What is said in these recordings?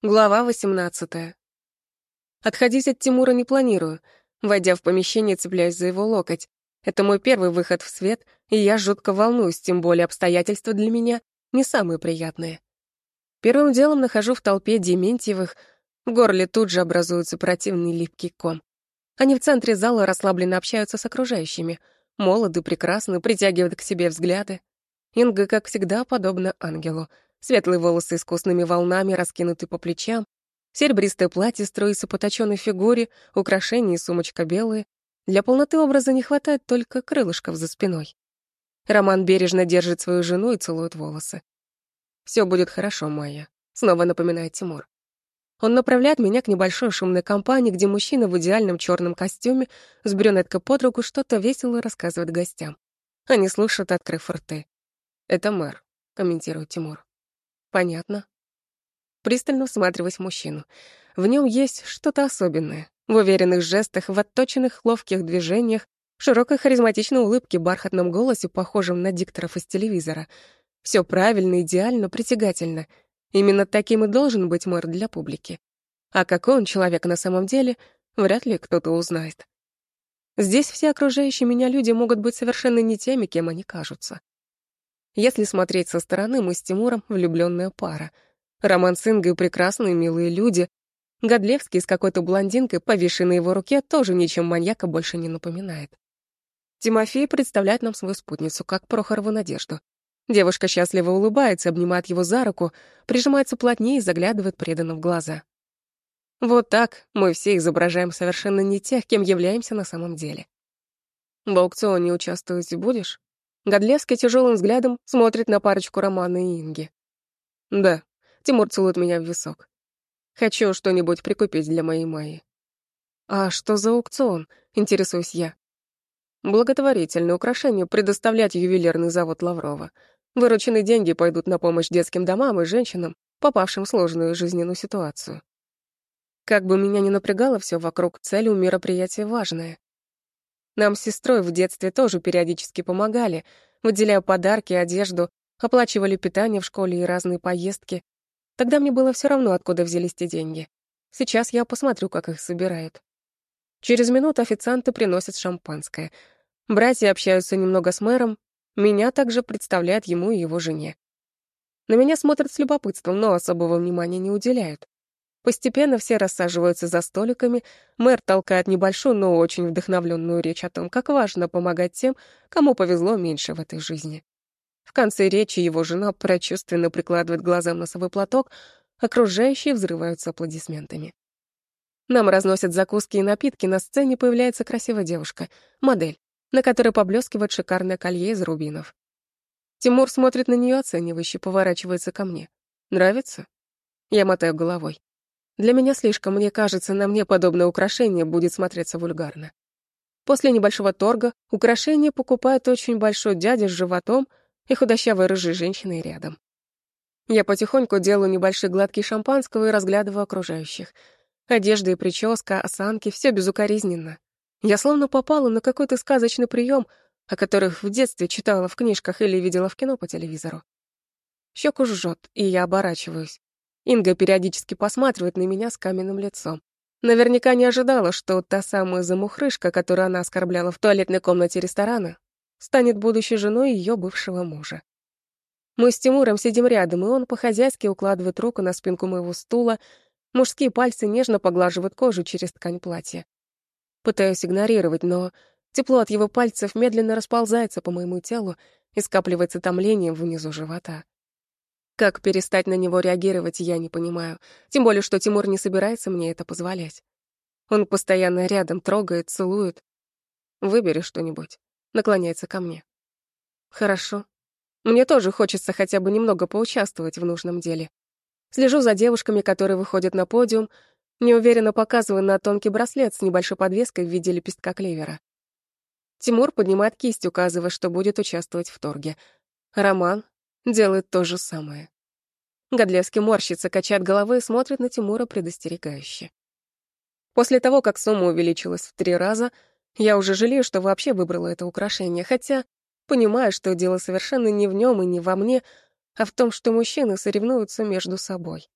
Глава 18. Отходить от Тимура не планирую. Войдя в помещение, цепляюсь за его локоть. Это мой первый выход в свет, и я жутко волнуюсь, тем более обстоятельства для меня не самые приятные. Первым делом нахожу в толпе Дементьевых. В горле тут же образуется противный липкий ком. Они в центре зала расслабленно общаются с окружающими. Молоды, прекрасны, притягивают к себе взгляды. Инга, как всегда, подобна ангелу — Светлые волосы искусными волнами раскинуты по плечам, серебристое платье строится по точенной фигуре, украшения и сумочка белые. Для полноты образа не хватает только крылышков за спиной. Роман бережно держит свою жену и целует волосы. Все будет хорошо, Майя», — снова напоминает Тимур. Он направляет меня к небольшой шумной компании, где мужчина в идеальном черном костюме с брюнеткой под руку что-то весело рассказывает гостям. Они слушают, открыв рты. «Это мэр», — комментирует Тимур. Понятно. Пристально всматриваясь в мужчину. В нем есть что-то особенное. В уверенных жестах, в отточенных ловких движениях, широкой харизматичной улыбке, бархатном голосе, похожем на дикторов из телевизора. Все правильно, идеально, притягательно. Именно таким и должен быть мэр для публики. А какой он человек на самом деле, вряд ли кто-то узнает. Здесь все окружающие меня люди могут быть совершенно не теми, кем они кажутся. Если смотреть со стороны, мы с Тимуром влюбленная пара. Роман с Ингой — прекрасные, милые люди. Годлевский с какой-то блондинкой, повисшей на его руке, тоже ничем маньяка больше не напоминает. Тимофей представляет нам свою спутницу, как Прохорову Надежду. Девушка счастливо улыбается, обнимает его за руку, прижимается плотнее и заглядывает преданно в глаза. Вот так мы все изображаем совершенно не тех, кем являемся на самом деле. В аукционе участвовать будешь? Годлевский тяжелым взглядом смотрит на парочку Романа и Инги. «Да», — Тимур целует меня в висок. «Хочу что-нибудь прикупить для моей Майи». «А что за аукцион?» — интересуюсь я. Благотворительное украшение предоставлять ювелирный завод Лаврова. Вырученные деньги пойдут на помощь детским домам и женщинам, попавшим в сложную жизненную ситуацию. Как бы меня ни напрягало все вокруг, цель у мероприятия важная. Нам с сестрой в детстве тоже периодически помогали, выделяя подарки, одежду, оплачивали питание в школе и разные поездки. Тогда мне было все равно, откуда взялись те деньги. Сейчас я посмотрю, как их собирают. Через минуту официанты приносят шампанское. Братья общаются немного с мэром, меня также представляют ему и его жене. На меня смотрят с любопытством, но особого внимания не уделяют. Постепенно все рассаживаются за столиками, мэр толкает небольшую, но очень вдохновленную речь о том, как важно помогать тем, кому повезло меньше в этой жизни. В конце речи его жена прочувственно прикладывает глазам носовой платок, окружающие взрываются аплодисментами. Нам разносят закуски и напитки, на сцене появляется красивая девушка, модель, на которой поблескивает шикарное колье из рубинов. Тимур смотрит на нее оценивающе, поворачивается ко мне. «Нравится?» Я мотаю головой. Для меня слишком, мне кажется, на мне подобное украшение будет смотреться вульгарно. После небольшого торга украшение покупает очень большой дядя с животом и худощавой рыжей женщиной рядом. Я потихоньку делаю небольшие глотки шампанского и разглядываю окружающих. Одежда и прическа, осанки — все безукоризненно. Я словно попала на какой-то сказочный прием, о которых в детстве читала в книжках или видела в кино по телевизору. Щеку жжет, и я оборачиваюсь. Инга периодически посматривает на меня с каменным лицом. Наверняка не ожидала, что та самая замухрышка, которую она оскорбляла в туалетной комнате ресторана, станет будущей женой ее бывшего мужа. Мы с Тимуром сидим рядом, и он по-хозяйски укладывает руку на спинку моего стула, мужские пальцы нежно поглаживают кожу через ткань платья. Пытаюсь игнорировать, но тепло от его пальцев медленно расползается по моему телу и скапливается томлением внизу живота. Как перестать на него реагировать, я не понимаю. Тем более, что Тимур не собирается мне это позволять. Он постоянно рядом, трогает, целует. Выбери что-нибудь. Наклоняется ко мне. Хорошо. Мне тоже хочется хотя бы немного поучаствовать в нужном деле. Слежу за девушками, которые выходят на подиум, неуверенно показывая на тонкий браслет с небольшой подвеской в виде лепестка клевера. Тимур поднимает кисть, указывая, что будет участвовать в торге. Роман делает то же самое. Годлевский морщится, качает головой и смотрит на Тимура предостерегающе. После того, как сумма увеличилась в три раза, я уже жалею, что вообще выбрала это украшение, хотя понимаю, что дело совершенно не в нем и не во мне, а в том, что мужчины соревнуются между собой.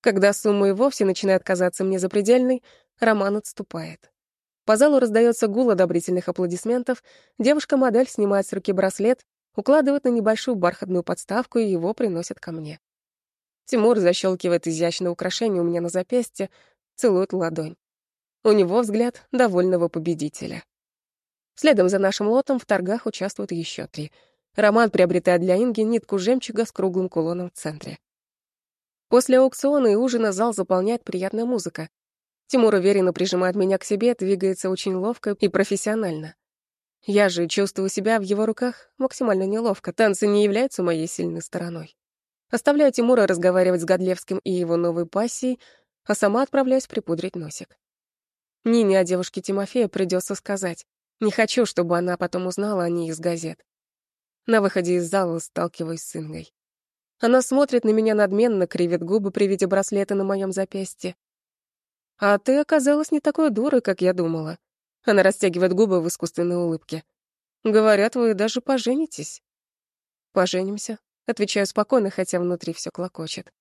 Когда сумма и вовсе начинает казаться мне запредельной, Роман отступает. По залу раздается гул одобрительных аплодисментов, девушка-модель снимает с руки браслет, укладывает на небольшую бархатную подставку и его приносят ко мне. Тимур защелкивает изящное украшение у меня на запястье, целует ладонь. У него взгляд довольного победителя. Следом за нашим лотом в торгах участвуют еще три. Роман приобретает для Инги нитку жемчуга с круглым кулоном в центре. После аукциона и ужина зал заполняет приятная музыка. Тимур уверенно прижимает меня к себе, двигается очень ловко и профессионально. Я же чувствую себя в его руках максимально неловко, танцы не являются моей сильной стороной. Оставляю Тимура разговаривать с Годлевским и его новой пассией, а сама отправляюсь припудрить носик. Нине о девушке Тимофея придется сказать. Не хочу, чтобы она потом узнала о ней из газет. На выходе из зала сталкиваюсь с Ингой. Она смотрит на меня надменно, кривит губы при виде браслета на моем запястье. «А ты оказалась не такой дурой, как я думала». Она растягивает губы в искусственной улыбке. «Говорят, вы даже поженитесь». «Поженимся», — отвечаю спокойно, хотя внутри все клокочет.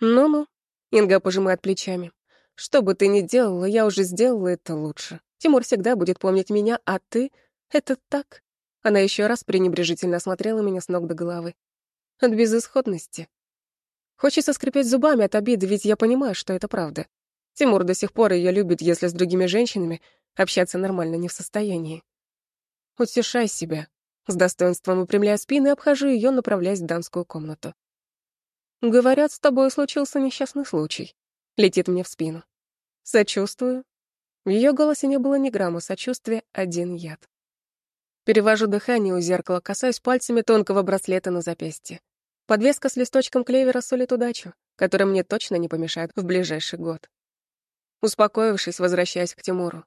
«Ну-ну», — Инга пожимает плечами. «Что бы ты ни делала, я уже сделала это лучше. Тимур всегда будет помнить меня, а ты — это так». Она еще раз пренебрежительно осмотрела меня с ног до головы. От безысходности. Хочется скрипеть зубами от обиды, ведь я понимаю, что это правда. Тимур до сих пор ее любит, если с другими женщинами общаться нормально не в состоянии. Утешай себя. С достоинством выпрямляя спину и обхожу ее, направляясь в дамскую комнату. Говорят, с тобой случился несчастный случай. Летит мне в спину. Сочувствую. В ее голосе не было ни грамма сочувствия, один яд. Перевожу дыхание у зеркала, касаюсь пальцами тонкого браслета на запястье. Подвеска с листочком клевера сулит удачу, которая мне точно не помешает в ближайший год. Успокоившись, возвращаюсь к Тимуру.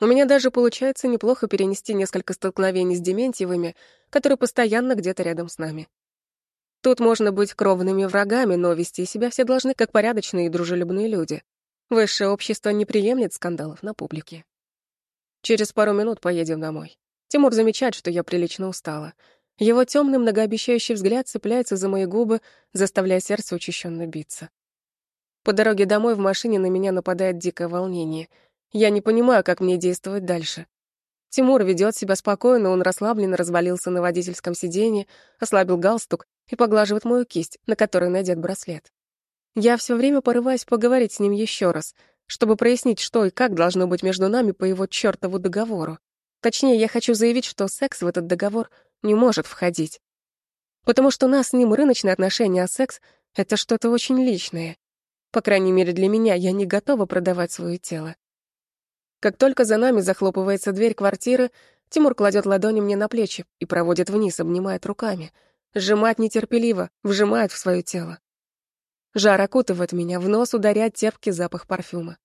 У меня даже получается неплохо перенести несколько столкновений с Дементьевыми, которые постоянно где-то рядом с нами. Тут можно быть кровными врагами, но вести себя все должны как порядочные и дружелюбные люди. Высшее общество не приемлет скандалов на публике. Через пару минут поедем домой. Тимур замечает, что я прилично устала. Его темный многообещающий взгляд цепляется за мои губы, заставляя сердце учащенно биться. По дороге домой в машине на меня нападает дикое волнение. Я не понимаю, как мне действовать дальше. Тимур ведет себя спокойно, он расслабленно развалился на водительском сиденье, ослабил галстук и поглаживает мою кисть, на которой надет браслет. Я все время порываюсь поговорить с ним еще раз, чтобы прояснить, что и как должно быть между нами по его чертову договору. Точнее, я хочу заявить, что секс в этот договор не может входить. Потому что у нас с ним рыночные отношения, а секс — это что-то очень личное. По крайней мере, для меня я не готова продавать свое тело. Как только за нами захлопывается дверь квартиры, Тимур кладет ладони мне на плечи и проводит вниз, обнимает руками. Сжимает нетерпеливо, вжимает в свое тело. Жар окутывает меня, в нос ударяет терпкий запах парфюма.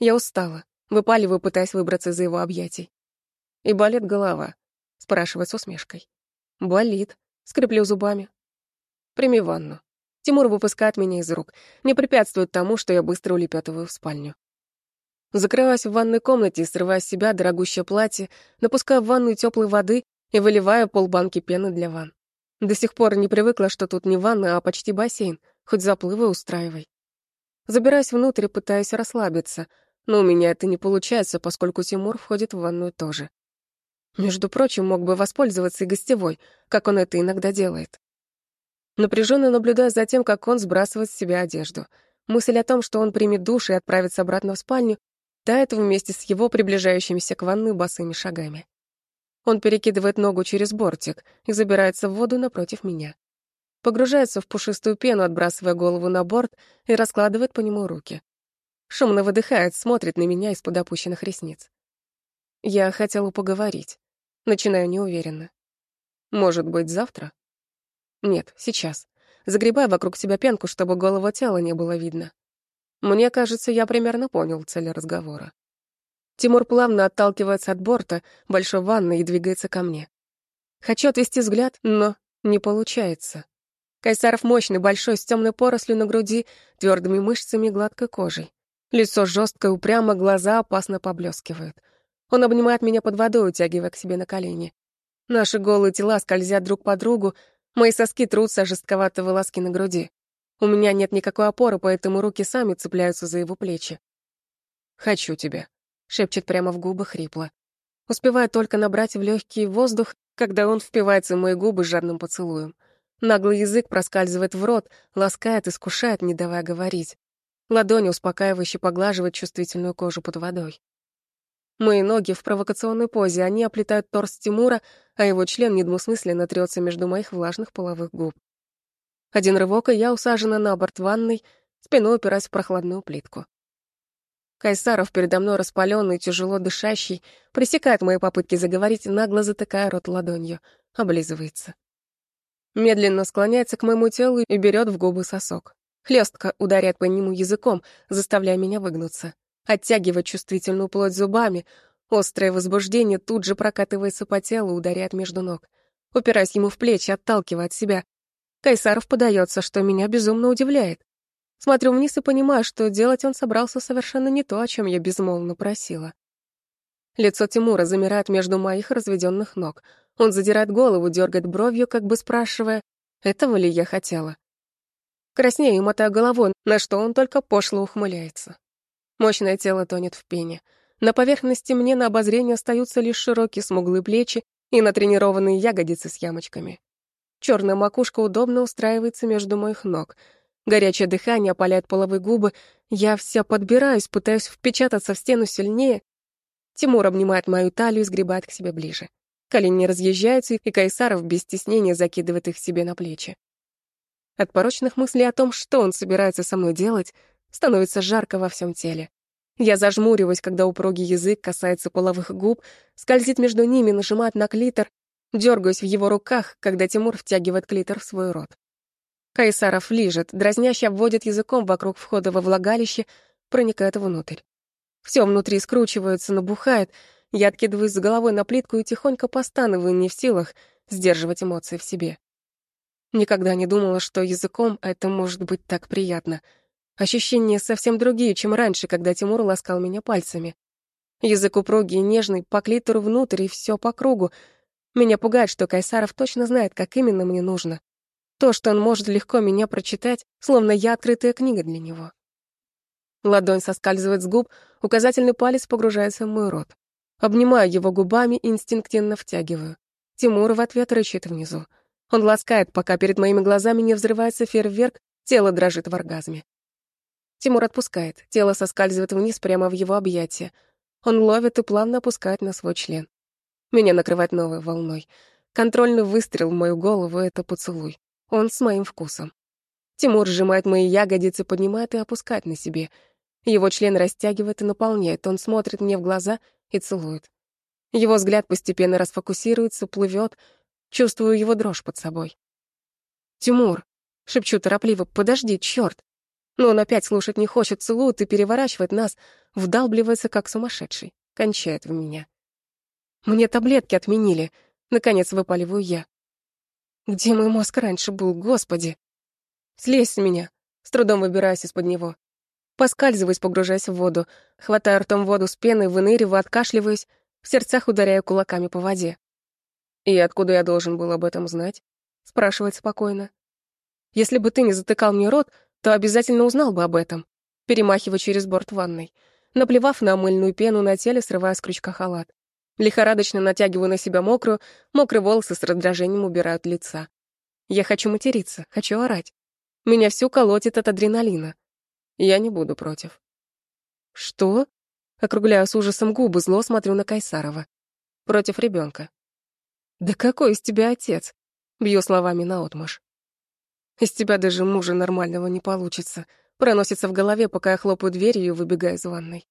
Я устала, выпаливаю, пытаясь выбраться из его объятий. «И болит голова?» — спрашивает с усмешкой. «Болит», — скреплю зубами. «Прими ванну». Тимур выпускает меня из рук, не препятствует тому, что я быстро улепетываю в спальню. Закрываюсь в ванной комнате, срывая с себя дорогущее платье, напускаю в ванную теплой воды и выливаю полбанки пены для ванн. До сих пор не привыкла, что тут не ванна, а почти бассейн, хоть заплывы устраивай. Забираюсь внутрь и пытаюсь расслабиться, но у меня это не получается, поскольку Тимур входит в ванную тоже. Между прочим, мог бы воспользоваться и гостевой, как он это иногда делает. Напряженно наблюдая за тем, как он сбрасывает с себя одежду. Мысль о том, что он примет душ и отправится обратно в спальню, тает вместе с его приближающимися к ванной босыми шагами. Он перекидывает ногу через бортик и забирается в воду напротив меня. Погружается в пушистую пену, отбрасывая голову на борт и раскладывает по нему руки. Шумно выдыхает, смотрит на меня из-под опущенных ресниц. Я хотела поговорить. Начинаю неуверенно. Может быть, завтра? Нет, сейчас. Загребаю вокруг себя пенку, чтобы голову тела не было видно. Мне кажется, я примерно понял цель разговора. Тимур плавно отталкивается от борта большой ванны и двигается ко мне. Хочу отвести взгляд, но не получается. Кайсаров мощный, большой, с темной порослью на груди, твердыми мышцами и гладкой кожей. Лицо жесткое, упрямо, глаза опасно поблескивают. Он обнимает меня под водой, утягивая к себе на колени. Наши голые тела скользят друг по другу, Мои соски трутся жестковатые волоски на груди. У меня нет никакой опоры, поэтому руки сами цепляются за его плечи. «Хочу тебя», — шепчет прямо в губы хрипло. Успеваю только набрать в легкий воздух, когда он впивается в мои губы жадным поцелуем. Наглый язык проскальзывает в рот, ласкает, искушает, не давая говорить. Ладони успокаивающе поглаживают чувствительную кожу под водой. Мои ноги в провокационной позе, они оплетают торс Тимура, а его член недвусмысленно трется между моих влажных половых губ. Один рывок, и я усажена на борт ванной, спиной упираясь в прохладную плитку. Кайсаров передо мной распаленный, тяжело дышащий, пресекает мои попытки заговорить, нагло затыкая рот ладонью, облизывается. Медленно склоняется к моему телу и берет в губы сосок. Хлестко ударяет по нему языком, заставляя меня выгнуться. Оттягивает чувствительную плоть зубами. Острое возбуждение тут же прокатывается по телу, ударяет между ног. Упираясь ему в плечи, отталкивая от себя. Кайсаров подается, что меня безумно удивляет. Смотрю вниз и понимаю, что делать он собрался совершенно не то, о чем я безмолвно просила. Лицо Тимура замирает между моих разведенных ног. Он задирает голову, дергает бровью, как бы спрашивая, этого ли я хотела. Краснею и мотаю головой, на что он только пошло ухмыляется. Мощное тело тонет в пене. На поверхности мне на обозрение остаются лишь широкие смуглые плечи и натренированные ягодицы с ямочками. Черная макушка удобно устраивается между моих ног. Горячее дыхание опаляет половые губы. Я вся подбираюсь, пытаюсь впечататься в стену сильнее. Тимур обнимает мою талию и сгребает к себе ближе. Колени разъезжаются, и Кайсаров без стеснения закидывает их себе на плечи. От порочных мыслей о том, что он собирается со мной делать, становится жарко во всем теле. Я зажмуриваюсь, когда упругий язык касается половых губ, скользит между ними, нажимает на клитор, Дергаюсь в его руках, когда Тимур втягивает клитор в свой рот. Кайсаров лижет, дразняще обводит языком вокруг входа во влагалище, проникает внутрь. Все внутри скручивается, набухает. Я откидываюсь с головой на плитку и тихонько постановую, не в силах сдерживать эмоции в себе. Никогда не думала, что языком это может быть так приятно. Ощущения совсем другие, чем раньше, когда Тимур ласкал меня пальцами. Язык упругий и нежный, по клитору внутрь и все по кругу — меня пугает, что Кайсаров точно знает, как именно мне нужно. То, что он может легко меня прочитать, словно я открытая книга для него. Ладонь соскальзывает с губ, указательный палец погружается в мой рот. Обнимаю его губами и инстинктивно втягиваю. Тимур в ответ рычит внизу. Он ласкает, пока перед моими глазами не взрывается фейерверк, тело дрожит в оргазме. Тимур отпускает, тело соскальзывает вниз прямо в его объятия. Он ловит и плавно опускает на свой член. Меня накрывает новой волной. Контрольный выстрел в мою голову — это поцелуй. Он с моим вкусом. Тимур сжимает мои ягодицы, поднимает и опускает на себе. Его член растягивает и наполняет. Он смотрит мне в глаза и целует. Его взгляд постепенно расфокусируется, плывет. Чувствую его дрожь под собой. «Тимур!» — шепчу торопливо. «Подожди, черт!» Но он опять слушать не хочет, целует и переворачивает нас, вдалбливается, как сумасшедший, кончает в меня. Мне таблетки отменили. Наконец выпаливаю я. Где мой мозг раньше был, господи? Слезь с меня. С трудом выбираюсь из-под него. Поскальзываюсь, погружаясь в воду. Хватаю ртом воду с пеной, выныриваю, откашливаюсь. В сердцах ударяю кулаками по воде. «И откуда я должен был об этом знать?» Спрашивает спокойно. «Если бы ты не затыкал мне рот, то обязательно узнал бы об этом». Перемахиваю через борт ванной. Наплевав на мыльную пену на теле, срываю с крючка халат. Лихорадочно натягиваю на себя мокрую, мокрые волосы с раздражением убирают лица. Я хочу материться, хочу орать. Меня всю колотит от адреналина. Я не буду против. Что? Округляю с ужасом губы, зло смотрю на Кайсарова. Против ребенка. Да какой из тебя отец? Бью словами наотмашь. Из тебя даже мужа нормального не получится. Проносится в голове, пока я хлопаю дверью и выбегаю из ванной.